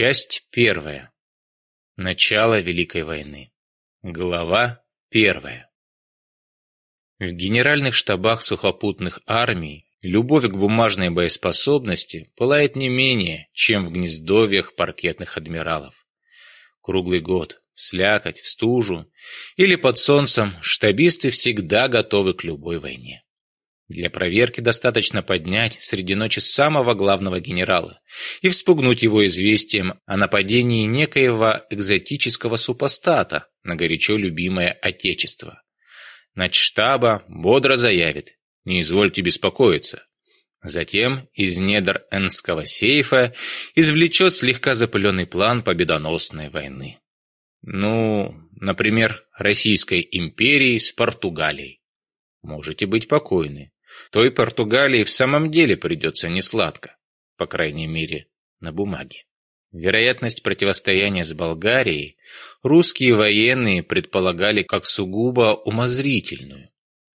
Часть первая. Начало Великой войны. Глава первая. В генеральных штабах сухопутных армий любовь к бумажной боеспособности пылает не менее, чем в гнездовьях паркетных адмиралов. Круглый год, в слякоть, в стужу или под солнцем штабисты всегда готовы к любой войне. Для проверки достаточно поднять среди ночи самого главного генерала и вспугнуть его известием о нападении некоего экзотического супостата на горячо любимое отечество. Начштаба бодро заявит «Не извольте беспокоиться». Затем из недр энского сейфа извлечет слегка запыленный план победоносной войны. Ну, например, Российской империи с Португалией. Можете быть покойны то и Португалии в самом деле придется несладко, по крайней мере, на бумаге. Вероятность противостояния с Болгарией русские военные предполагали как сугубо умозрительную.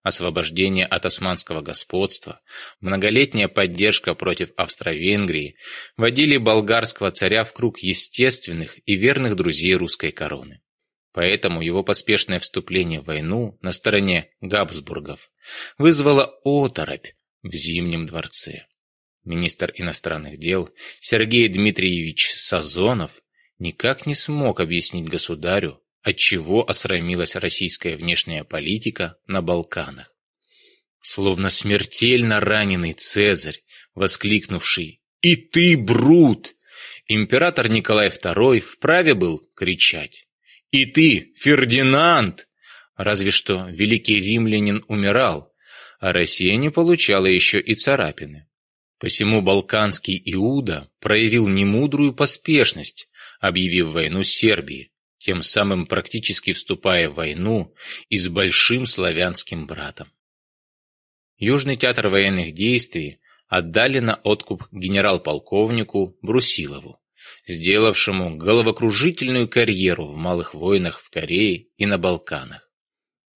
Освобождение от османского господства, многолетняя поддержка против Австро-Венгрии водили болгарского царя в круг естественных и верных друзей русской короны. Поэтому его поспешное вступление в войну на стороне Габсбургов вызвало оторопь в Зимнем дворце. Министр иностранных дел Сергей Дмитриевич Сазонов никак не смог объяснить государю, отчего осрамилась российская внешняя политика на Балканах. Словно смертельно раненый Цезарь, воскликнувший «И ты, Брут!», император Николай II вправе был кричать и ты, Фердинанд! Разве что великий римлянин умирал, а Россия не получала еще и царапины. Посему балканский Иуда проявил немудрую поспешность, объявив войну Сербии, тем самым практически вступая в войну и с большим славянским братом. Южный театр военных действий отдали на откуп генерал-полковнику Брусилову сделавшему головокружительную карьеру в малых войнах в Корее и на Балканах.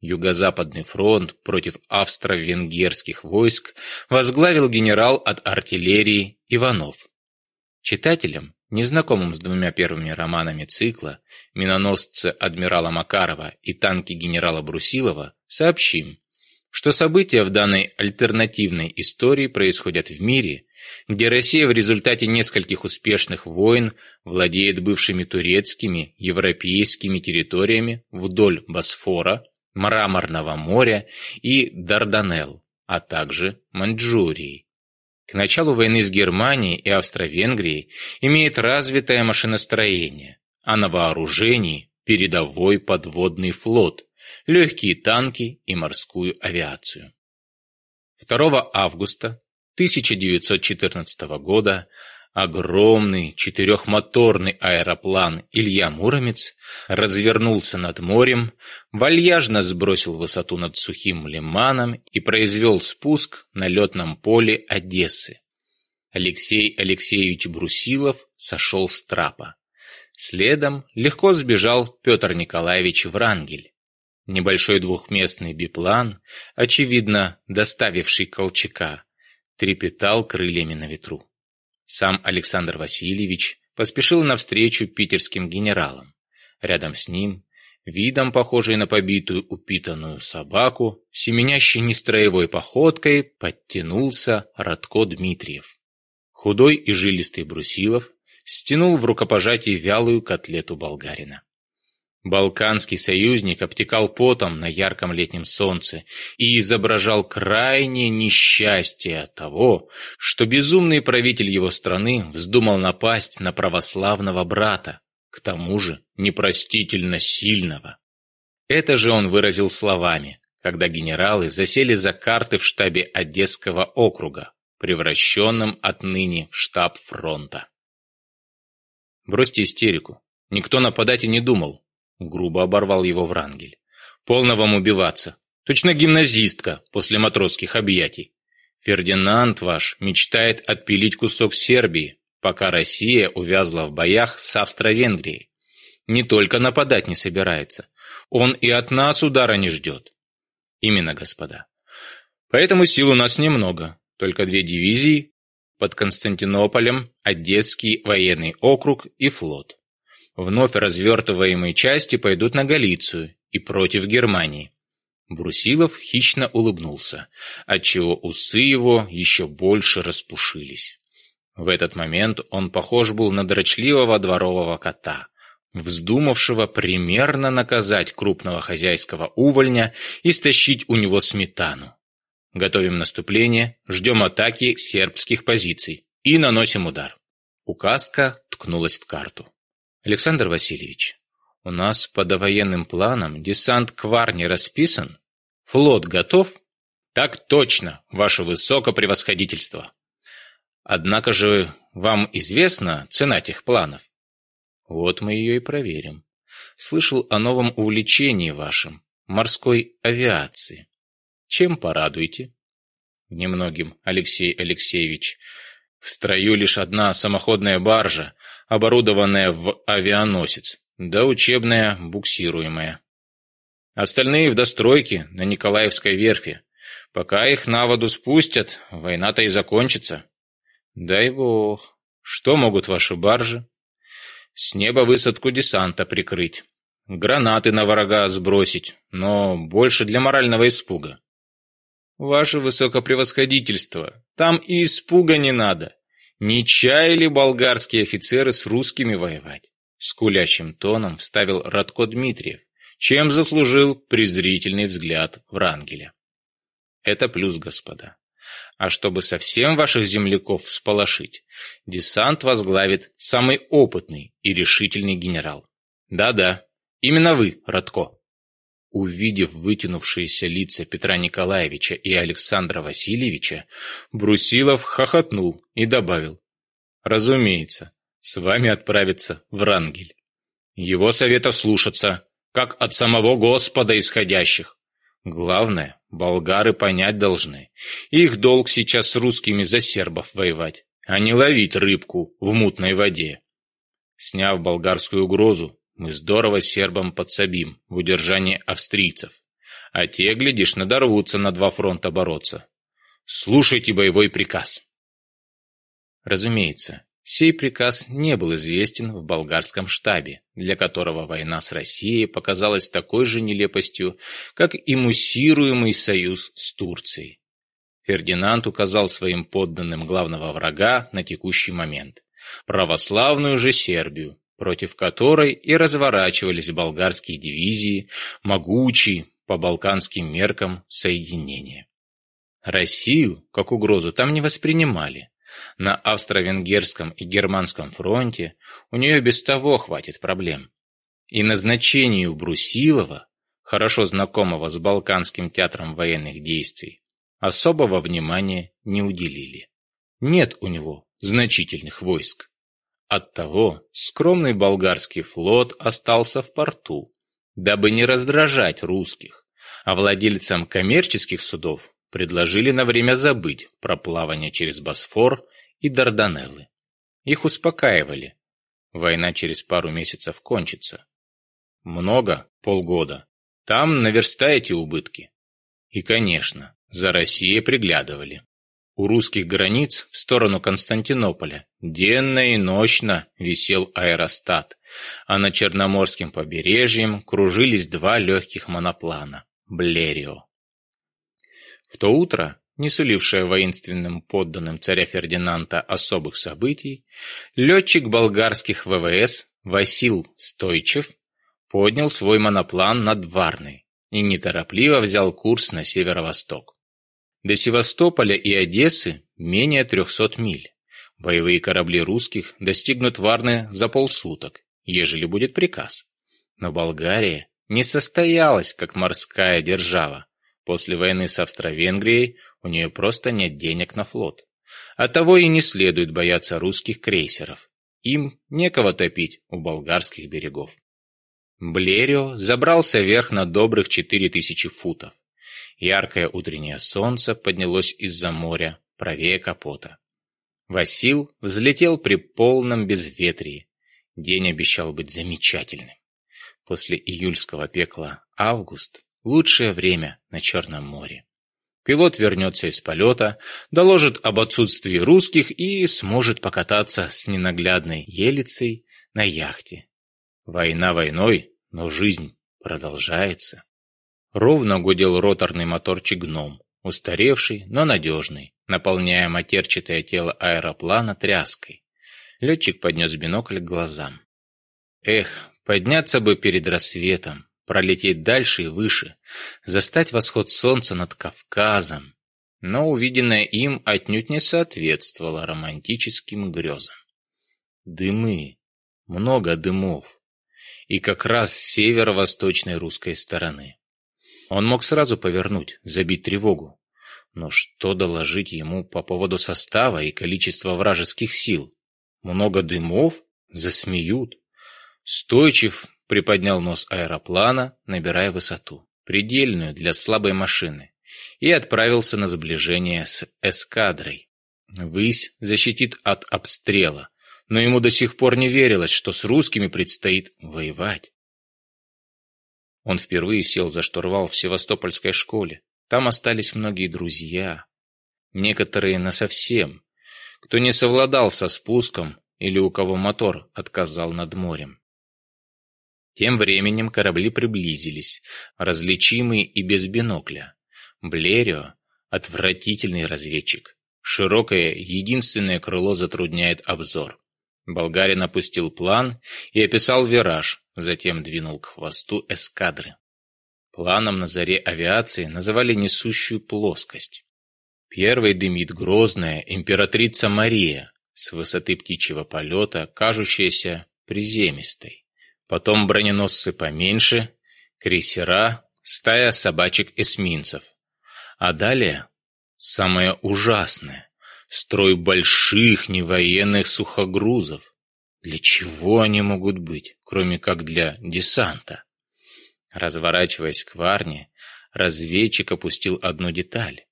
Юго-Западный фронт против австро-венгерских войск возглавил генерал от артиллерии Иванов. Читателям, незнакомым с двумя первыми романами цикла «Миноносцы адмирала Макарова» и «Танки генерала Брусилова», сообщим, что события в данной альтернативной истории происходят в мире, где Россия в результате нескольких успешных войн владеет бывшими турецкими, европейскими территориями вдоль Босфора, Мраморного моря и Дарданелл, а также Маньчжурии, К началу войны с Германией и Австро-Венгрией имеет развитое машиностроение, а на вооружении – передовой подводный флот – легкие танки и морскую авиацию. 2 августа 1914 года огромный четырехмоторный аэроплан Илья Муромец развернулся над морем, вальяжно сбросил высоту над сухим лиманом и произвел спуск на летном поле Одессы. Алексей Алексеевич Брусилов сошел с трапа. Следом легко сбежал Петр Николаевич Врангель. Небольшой двухместный биплан, очевидно, доставивший Колчака, трепетал крыльями на ветру. Сам Александр Васильевич поспешил навстречу питерским генералам. Рядом с ним, видом похожей на побитую упитанную собаку, семенящий нестроевой походкой, подтянулся Радко Дмитриев. Худой и жилистый Брусилов стянул в рукопожатии вялую котлету болгарина. Балканский союзник обтекал потом на ярком летнем солнце и изображал крайнее несчастье от того, что безумный правитель его страны вздумал напасть на православного брата, к тому же непростительно сильного. Это же он выразил словами, когда генералы засели за карты в штабе Одесского округа, превращенном отныне в штаб фронта. Бросьте истерику. Никто нападать и не думал грубо оборвал его Врангель. «Полно вам убиваться. Точно гимназистка после матросских объятий. Фердинанд ваш мечтает отпилить кусок Сербии, пока Россия увязла в боях с Австро-Венгрией. Не только нападать не собирается. Он и от нас удара не ждет. Именно, господа. Поэтому сил у нас немного. Только две дивизии под Константинополем, Одесский военный округ и флот. Вновь развертываемые части пойдут на Галицию и против Германии. Брусилов хищно улыбнулся, отчего усы его еще больше распушились. В этот момент он похож был на дрочливого дворового кота, вздумавшего примерно наказать крупного хозяйского увольня и стащить у него сметану. Готовим наступление, ждем атаки сербских позиций и наносим удар. Указка ткнулась в карту. Александр Васильевич, у нас по довоенным планам десант к Варне расписан? Флот готов? Так точно, ваше высокопревосходительство. Однако же вам известна цена этих планов? Вот мы ее и проверим. Слышал о новом увлечении вашем, морской авиации. Чем порадуете? Немногим, Алексей Алексеевич. В строю лишь одна самоходная баржа, оборудованная в авианосец, да учебная буксируемая. Остальные в достройке на Николаевской верфи. Пока их на воду спустят, война-то и закончится. Дай бог. Что могут ваши баржи? С неба высадку десанта прикрыть. Гранаты на врага сбросить, но больше для морального испуга. Ваше высокопревосходительство, там и испуга не надо. Не чаяли болгарские офицеры с русскими воевать? Скулящим тоном вставил Радко Дмитриев, чем заслужил презрительный взгляд Врангеля. Это плюс, господа. А чтобы совсем ваших земляков всполошить, десант возглавит самый опытный и решительный генерал. Да-да, именно вы, Радко. Увидев вытянувшиеся лица Петра Николаевича и Александра Васильевича, Брусилов хохотнул и добавил. «Разумеется, с вами отправится Врангель. Его советов слушаться, как от самого Господа исходящих. Главное, болгары понять должны. Их долг сейчас с русскими за сербов воевать, а не ловить рыбку в мутной воде». Сняв болгарскую угрозу, мы здорово сербам подсобим в удержании австрийцев. А те, глядишь, надорвутся на два фронта бороться. Слушайте боевой приказ. Разумеется, сей приказ не был известен в болгарском штабе, для которого война с Россией показалась такой же нелепостью, как и муссируемый союз с Турцией. Фердинанд указал своим подданным главного врага на текущий момент – православную же Сербию, против которой и разворачивались болгарские дивизии, могучие по балканским меркам соединения. Россию, как угрозу, там не воспринимали. На австро-венгерском и германском фронте у нее без того хватит проблем. И назначению Брусилова, хорошо знакомого с Балканским театром военных действий, особого внимания не уделили. Нет у него значительных войск. Оттого скромный болгарский флот остался в порту, дабы не раздражать русских, а владельцам коммерческих судов предложили на время забыть про плавание через Босфор и Дарданеллы. Их успокаивали. Война через пару месяцев кончится. Много – полгода. Там наверстаете убытки. И, конечно, за Россией приглядывали у русских границ в сторону Константинополя денно и ночно висел аэростат, а на Черноморским побережьем кружились два легких моноплана – Блерио. В то утро, не сулившее воинственным подданным царя Фердинанда особых событий, летчик болгарских ВВС Васил Стойчев поднял свой моноплан над Варной и неторопливо взял курс на северо-восток. До Севастополя и Одессы менее 300 миль. Боевые корабли русских достигнут Варны за полсуток, ежели будет приказ. Но Болгария не состоялась как морская держава. После войны с Австро-Венгрией у нее просто нет денег на флот. А Оттого и не следует бояться русских крейсеров. Им некого топить у болгарских берегов. Блерио забрался вверх на добрых 4000 футов. Яркое утреннее солнце поднялось из-за моря, правее капота. Васил взлетел при полном безветрии. День обещал быть замечательным. После июльского пекла август — лучшее время на Черном море. Пилот вернется из полета, доложит об отсутствии русских и сможет покататься с ненаглядной елицей на яхте. Война войной, но жизнь продолжается. Ровно гудел роторный моторчик «Гном», устаревший, но надежный, наполняя матерчатое тело аэроплана тряской. Летчик поднес бинокль к глазам. Эх, подняться бы перед рассветом, пролететь дальше и выше, застать восход солнца над Кавказом. Но увиденное им отнюдь не соответствовало романтическим грезам. Дымы, много дымов, и как раз с северо-восточной русской стороны. Он мог сразу повернуть, забить тревогу. Но что доложить ему по поводу состава и количества вражеских сил? Много дымов? Засмеют. Стойчив приподнял нос аэроплана, набирая высоту, предельную для слабой машины, и отправился на сближение с эскадрой. Высь защитит от обстрела, но ему до сих пор не верилось, что с русскими предстоит воевать. Он впервые сел за штурвал в севастопольской школе. Там остались многие друзья. Некоторые насовсем. Кто не совладал со спуском или у кого мотор отказал над морем. Тем временем корабли приблизились, различимые и без бинокля. Блерио — отвратительный разведчик. Широкое, единственное крыло затрудняет обзор. Болгарин опустил план и описал вираж, затем двинул к хвосту эскадры. Планом на заре авиации называли несущую плоскость. Первой дымит грозная императрица Мария, с высоты птичьего полета, кажущаяся приземистой. Потом броненосцы поменьше, крейсера, стая собачек-эсминцев. А далее самое ужасное — строй больших невоенных сухогрузов. Для чего они могут быть? кроме как для десанта. Разворачиваясь к Варне, разведчик опустил одну деталь.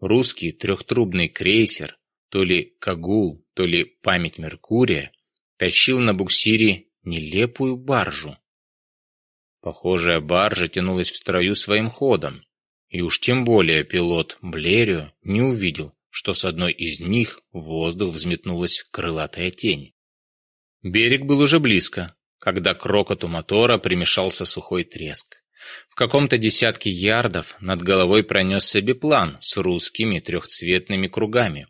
Русский трехтрубный крейсер, то ли Кагул, то ли память Меркурия, тащил на буксире нелепую баржу. Похожая баржа тянулась в строю своим ходом, и уж тем более пилот Блерио не увидел, что с одной из них в воздух взметнулась крылатая тень. Берег был уже близко, когда к рокоту мотора примешался сухой треск. В каком-то десятке ярдов над головой пронес себе план с русскими трехцветными кругами.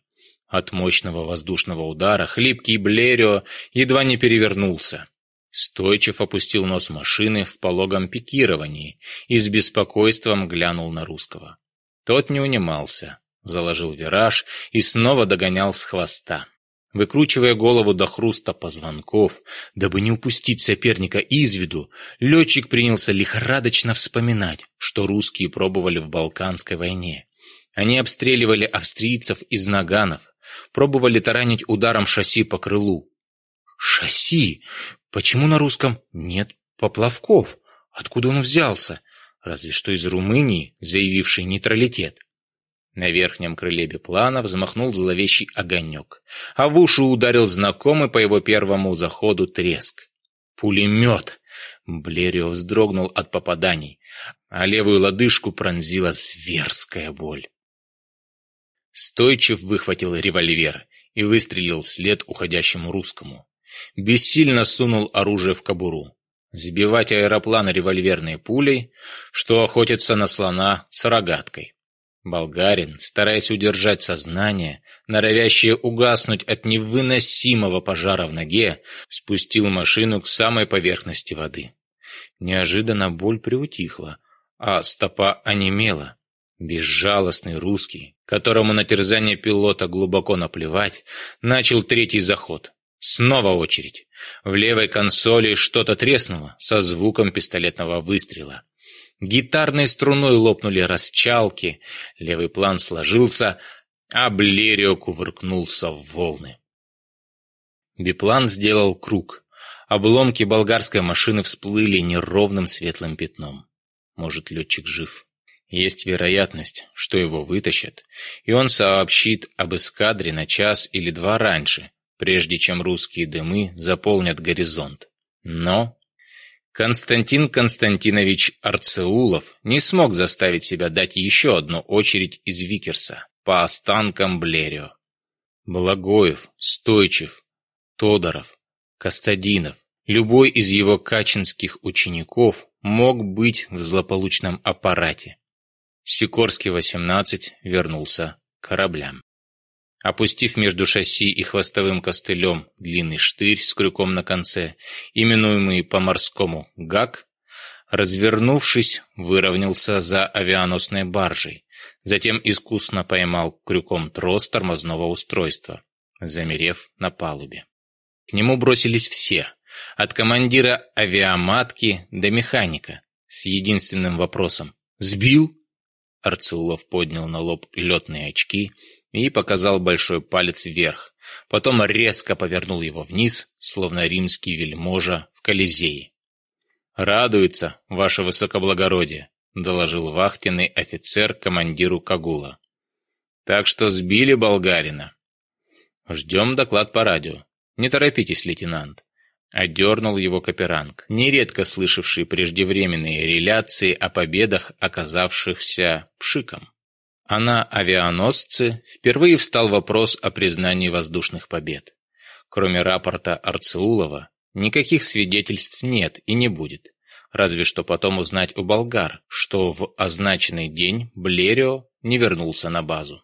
От мощного воздушного удара хлипкий Блерио едва не перевернулся. Стойчев опустил нос машины в пологом пикировании и с беспокойством глянул на русского. Тот не унимался, заложил вираж и снова догонял с хвоста. Выкручивая голову до хруста позвонков, дабы не упустить соперника из виду, летчик принялся лихорадочно вспоминать, что русские пробовали в Балканской войне. Они обстреливали австрийцев из наганов, пробовали таранить ударом шасси по крылу. «Шасси! Почему на русском нет поплавков? Откуда он взялся? Разве что из Румынии, заявившей нейтралитет. На верхнем крыле биплана взмахнул зловещий огонек, а в уши ударил знакомый по его первому заходу треск. «Пулемет!» Блерио вздрогнул от попаданий, а левую лодыжку пронзила зверская боль. Стойчев выхватил револьвер и выстрелил вслед уходящему русскому. Бессильно сунул оружие в кобуру. Сбивать аэроплан револьверной пулей, что охотится на слона с рогаткой. Болгарин, стараясь удержать сознание, норовящее угаснуть от невыносимого пожара в ноге, спустил машину к самой поверхности воды. Неожиданно боль приутихла, а стопа онемела. Безжалостный русский, которому на терзание пилота глубоко наплевать, начал третий заход. Снова очередь. В левой консоли что-то треснуло со звуком пистолетного выстрела. Гитарной струной лопнули расчалки, левый план сложился, а Блерио кувыркнулся в волны. Биплан сделал круг. Обломки болгарской машины всплыли неровным светлым пятном. Может, летчик жив. Есть вероятность, что его вытащат, и он сообщит об эскадре на час или два раньше, прежде чем русские дымы заполнят горизонт. Но Константин Константинович Арцеулов не смог заставить себя дать еще одну очередь из Викерса по останкам Блерио. Благоев, Стойчев, Тодоров, Костадинов, любой из его качинских учеников мог быть в злополучном аппарате. Сикорский, 18, вернулся к кораблям опустив между шасси и хвостовым костылем длинный штырь с крюком на конце, именуемый по-морскому «гак», развернувшись, выровнялся за авианосной баржей, затем искусно поймал крюком трос тормозного устройства, замерев на палубе. К нему бросились все, от командира авиаматки до механика, с единственным вопросом «Сбил?» Арцеулов поднял на лоб летные очки и показал большой палец вверх. Потом резко повернул его вниз, словно римский вельможа в Колизее. «Радуется, ваше высокоблагородие», — доложил вахтенный офицер командиру Кагула. «Так что сбили болгарина». «Ждем доклад по радио. Не торопитесь, лейтенант. — одернул его Каперанг, нередко слышавший преждевременные реляции о победах, оказавшихся пшиком. А на авианосце впервые встал вопрос о признании воздушных побед. Кроме рапорта Арцеулова, никаких свидетельств нет и не будет. Разве что потом узнать у болгар, что в означенный день Блерио не вернулся на базу.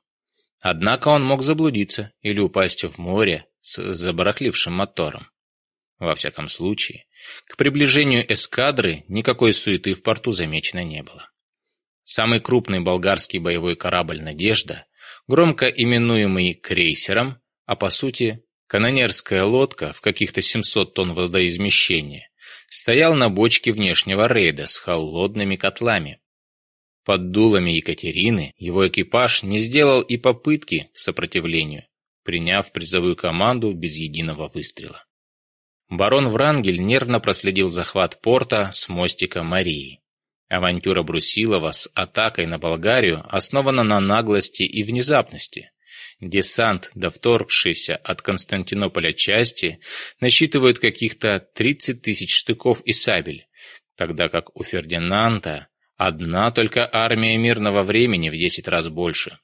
Однако он мог заблудиться или упасть в море с забарахлившим мотором. Во всяком случае, к приближению эскадры никакой суеты в порту замечено не было. Самый крупный болгарский боевой корабль «Надежда», громко именуемый «крейсером», а по сути канонерская лодка в каких-то 700 тонн водоизмещения, стоял на бочке внешнего рейда с холодными котлами. Под дулами Екатерины его экипаж не сделал и попытки к сопротивлению, приняв призовую команду без единого выстрела. Барон Врангель нервно проследил захват порта с мостика Марии. Авантюра Брусилова с атакой на Болгарию основана на наглости и внезапности. Десант, довторгшийся от Константинополя части, насчитывает каких-то 30 тысяч штыков и сабель, тогда как у Фердинанда одна только армия мирного времени в 10 раз больше.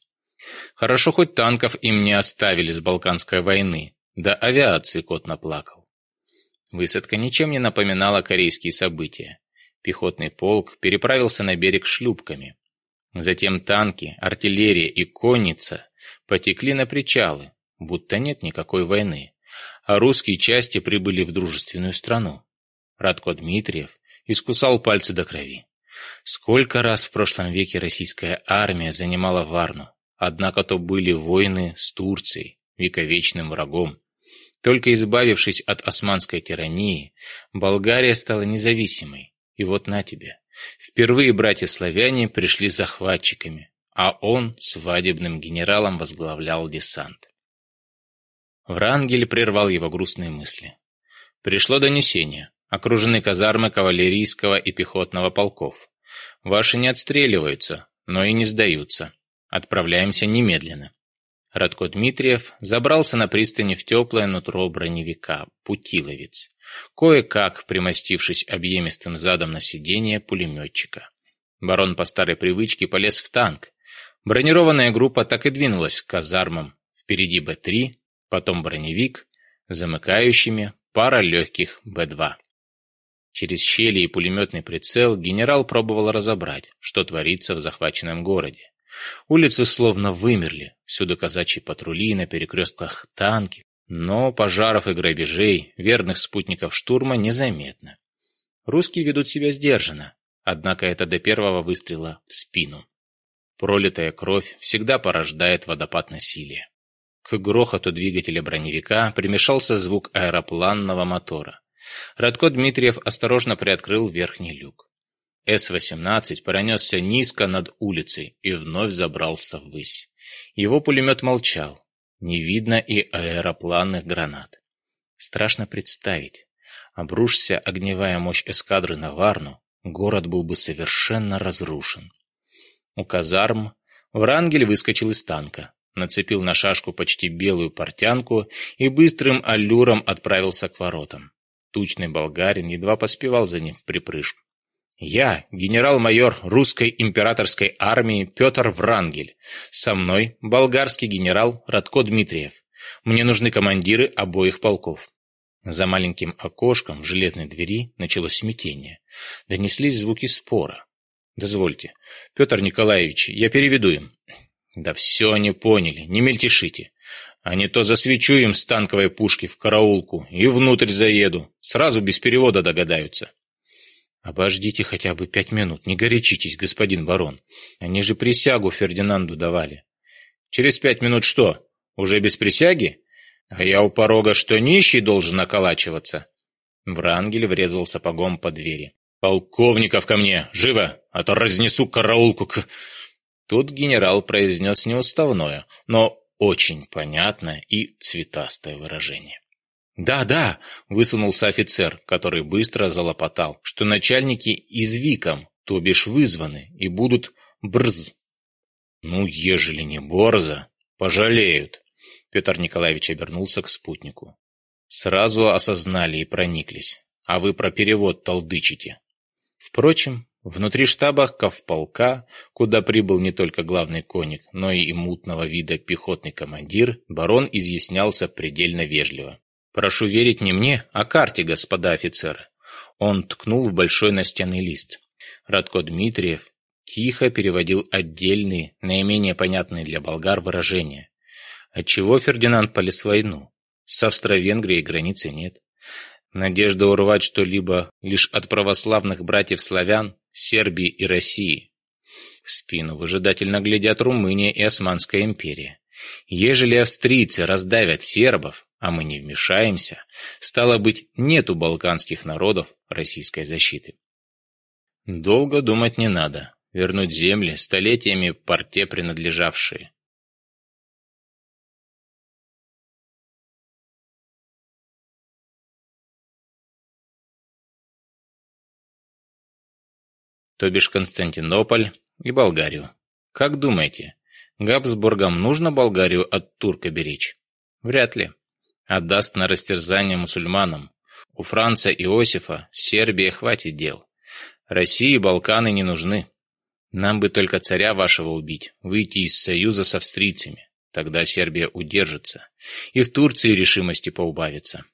Хорошо, хоть танков им не оставили с Балканской войны, да авиации кот наплакал. Высадка ничем не напоминала корейские события. Пехотный полк переправился на берег шлюпками. Затем танки, артиллерия и конница потекли на причалы, будто нет никакой войны, а русские части прибыли в дружественную страну. Радко Дмитриев искусал пальцы до крови. Сколько раз в прошлом веке российская армия занимала Варну, однако то были войны с Турцией, вековечным врагом, только избавившись от османской тирании, Болгария стала независимой. И вот на тебе. Впервые братья-славяне пришли захватчиками, а он свадебным генералом возглавлял десант. Врангель прервал его грустные мысли. «Пришло донесение. Окружены казармы кавалерийского и пехотного полков. Ваши не отстреливаются, но и не сдаются. Отправляемся немедленно. Радко Дмитриев забрался на пристани в теплое нутро броневика «Путиловец», кое-как примостившись объемистым задом на сиденье пулеметчика. Барон по старой привычке полез в танк. Бронированная группа так и двинулась к казармам. Впереди Б-3, потом броневик, замыкающими пара легких Б-2. Через щели и пулеметный прицел генерал пробовал разобрать, что творится в захваченном городе. Улицы словно вымерли, всюду казачьи патрули, на перекрестках танки, но пожаров и грабежей, верных спутников штурма, незаметно. Русские ведут себя сдержанно, однако это до первого выстрела в спину. Пролитая кровь всегда порождает водопад насилия. К грохоту двигателя броневика примешался звук аэропланного мотора. Радко Дмитриев осторожно приоткрыл верхний люк. С-18 пронесся низко над улицей и вновь забрался ввысь. Его пулемет молчал. Не видно и аэропланных гранат. Страшно представить. Обрушься огневая мощь эскадры на Варну, город был бы совершенно разрушен. У казарм Врангель выскочил из танка, нацепил на шашку почти белую портянку и быстрым аллюром отправился к воротам. Тучный болгарин едва поспевал за ним в припрыжку. Я, генерал-майор русской императорской армии Петр Врангель. Со мной болгарский генерал Радко Дмитриев. Мне нужны командиры обоих полков. За маленьким окошком в железной двери началось смятение. Донеслись звуки спора. «Дозвольте. Петр Николаевич, я переведу им». «Да все они поняли, не мельтешите. А не то засвечу им с танковой пушки в караулку и внутрь заеду. Сразу без перевода догадаются». «Обождите хотя бы пять минут, не горячитесь, господин барон. Они же присягу Фердинанду давали». «Через пять минут что? Уже без присяги? А я у порога что нищий должен околачиваться?» Врангель врезал сапогом по двери. «Полковников ко мне! Живо! А то разнесу караулку к...» Тут генерал произнес неуставное, но очень понятное и цветастое выражение. «Да-да», — высунулся офицер, который быстро залопотал, что начальники из Виком то бишь вызваны, и будут брз. «Ну, ежели не борза, пожалеют», — Петр Николаевич обернулся к спутнику. «Сразу осознали и прониклись, а вы про перевод толдычите». Впрочем, внутри штаба Ковполка, куда прибыл не только главный конник, но и мутного вида пехотный командир, барон изъяснялся предельно вежливо. Прошу верить не мне, а карте, господа офицеры. Он ткнул в большой настенный лист. Радко Дмитриев тихо переводил отдельные, наименее понятные для болгар выражения. Отчего Фердинанд полез войну? С Австро-Венгрией границы нет. Надежда урвать что-либо лишь от православных братьев-славян, Сербии и России. В спину выжидательно глядят Румыния и Османская империя. Ежели австрийцы раздавят сербов, а мы не вмешаемся, стало быть, нет у балканских народов российской защиты. Долго думать не надо. Вернуть земли, столетиями порте принадлежавшие. То бишь Константинополь и Болгарию. Как думаете, Габсбургам нужно Болгарию от турка беречь? Вряд ли отдаст на растерзание мусульманам. У Франца Иосифа, Сербии хватит дел. России Балканы не нужны. Нам бы только царя вашего убить, выйти из союза с австрийцами. Тогда Сербия удержится. И в Турции решимости поубавится.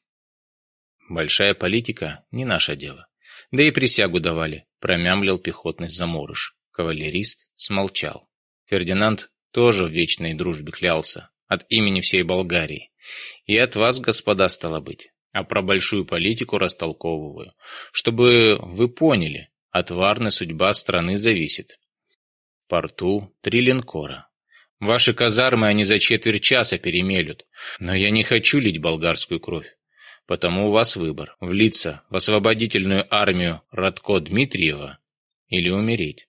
Большая политика — не наше дело. Да и присягу давали, промямлил пехотный заморыш. Кавалерист смолчал. Фердинанд тоже в вечной дружбе клялся, от имени всей Болгарии. И от вас, господа, стало быть. А про большую политику растолковываю. Чтобы вы поняли, от Варны судьба страны зависит. В порту три линкора. Ваши казармы они за четверть часа перемелют. Но я не хочу лить болгарскую кровь. Потому у вас выбор – влиться в освободительную армию Радко Дмитриева или умереть.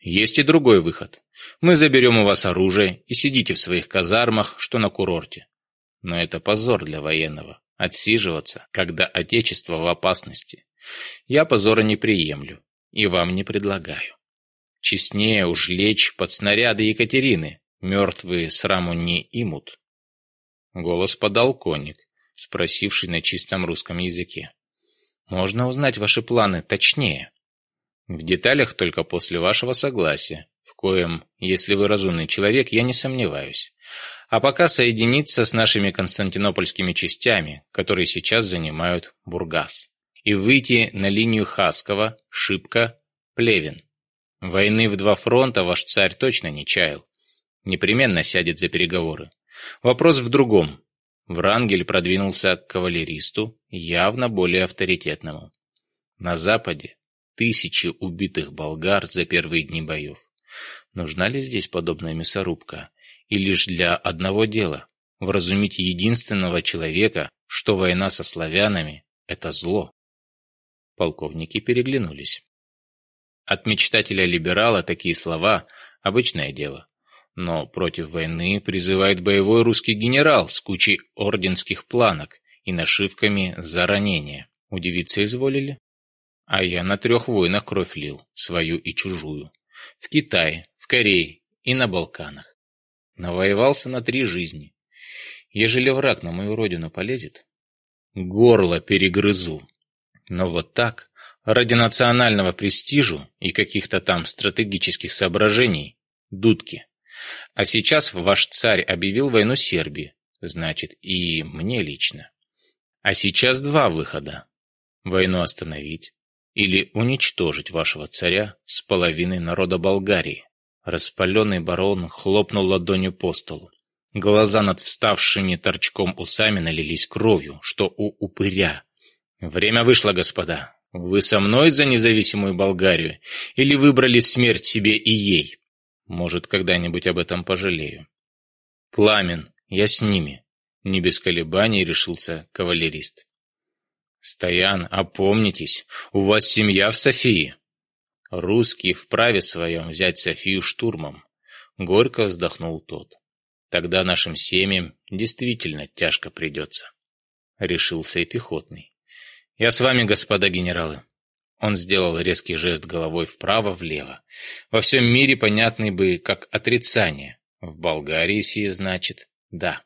Есть и другой выход – мы заберем у вас оружие и сидите в своих казармах, что на курорте. Но это позор для военного – отсиживаться, когда отечество в опасности. Я позора не приемлю и вам не предлагаю. Честнее уж лечь под снаряды Екатерины, мертвые сраму не имут. Голос подал конник, спросивший на чистом русском языке. «Можно узнать ваши планы точнее?» «В деталях только после вашего согласия», в коем, если вы разумный человек, я не сомневаюсь, а пока соединиться с нашими константинопольскими частями, которые сейчас занимают Бургас, и выйти на линию Хаскова, Шибка, Плевен. Войны в два фронта ваш царь точно не чаял. Непременно сядет за переговоры. Вопрос в другом. Врангель продвинулся к кавалеристу, явно более авторитетному. На Западе тысячи убитых болгар за первые дни боев. Нужна ли здесь подобная мясорубка? И лишь для одного дела – вразумить единственного человека, что война со славянами – это зло. Полковники переглянулись. От мечтателя-либерала такие слова – обычное дело. Но против войны призывает боевой русский генерал с кучей орденских планок и нашивками «за ранение». Удивиться изволили? А я на трех войнах кровь лил, свою и чужую. В Китае, в Корее и на Балканах. Навоевался на три жизни. Ежели враг на мою родину полезет, горло перегрызу. Но вот так, ради национального престижу и каких-то там стратегических соображений, дудки. А сейчас ваш царь объявил войну Сербии, значит, и мне лично. А сейчас два выхода. Войну остановить или уничтожить вашего царя с половиной народа Болгарии. Распаленный барон хлопнул ладонью по столу. Глаза над вставшими торчком усами налились кровью, что у упыря. «Время вышло, господа. Вы со мной за независимую Болгарию? Или выбрали смерть себе и ей? Может, когда-нибудь об этом пожалею?» «Пламен, я с ними», — не без колебаний решился кавалерист. «Стоян, опомнитесь, у вас семья в Софии», Русские вправе своем взять Софию штурмом. Горько вздохнул тот. Тогда нашим семьям действительно тяжко придется. Решился и пехотный. Я с вами, господа генералы. Он сделал резкий жест головой вправо-влево. Во всем мире понятный бы как отрицание. В Болгарии сие значит «да».